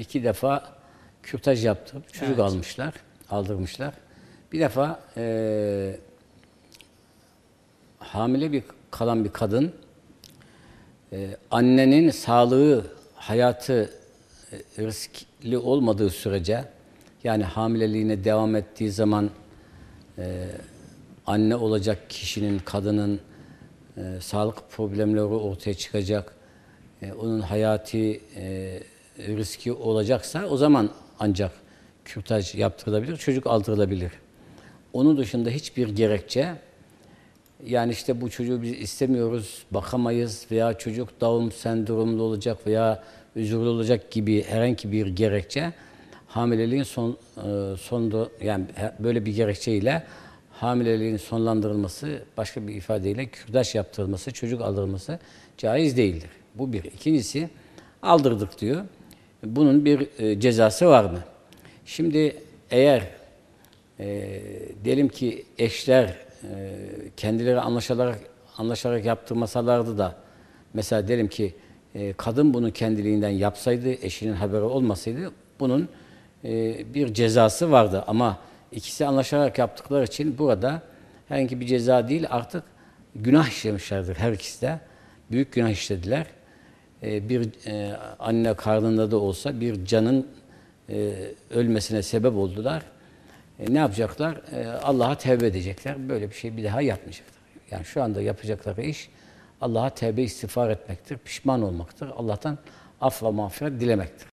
iki defa kürtaj yaptırıp çocuk Evet. almışlar, aldırmışlar. Bir defa eee, hamile bir kalan bir kadın e, annenin sağlığı, hayatı e, riskli olmadığı sürece yani hamileliğine devam ettiği zaman e, anne olacak kişinin, kadının e, sağlık problemleri ortaya çıkacak, e, onun hayati e, riski olacaksa o zaman ancak kürtaj yaptırılabilir, çocuk aldırılabilir. Onun dışında hiçbir gerekçe yani işte bu çocuğu biz istemiyoruz, bakamayız veya çocuk Down sendromlu olacak veya üzürlü olacak gibi herhangi bir gerekçe hamileliğin son e, sonda yani böyle bir gerekçeyle hamileliğin sonlandırılması başka bir ifadeyle kürdaş yaptırılması, çocuk aldırılması caiz değildir. Bu bir. İkincisi aldırdık diyor. Bunun bir e, cezası var mı? Şimdi eğer e, diyelim ki eşler e, kendileri anlaşarak anlaşarak yaptırmasalardı da mesela diyelim ki e, kadın bunu kendiliğinden yapsaydı, eşinin haberi olmasaydı bunun e, bir cezası vardı ama ikisi anlaşarak yaptıkları için burada herhangi bir ceza değil artık günah işlemişlerdir her ikisi de. Büyük günah işlediler. E, bir e, anne karnında da olsa bir canın e, ölmesine sebep oldular. Ne yapacaklar? Allah'a tevbe edecekler. Böyle bir şey bir daha yapmayacaklar. Yani şu anda yapacakları iş Allah'a tevbe istiğfar etmektir, pişman olmaktır. Allah'tan af ve mağfiret dilemektir.